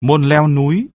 môn leo núi.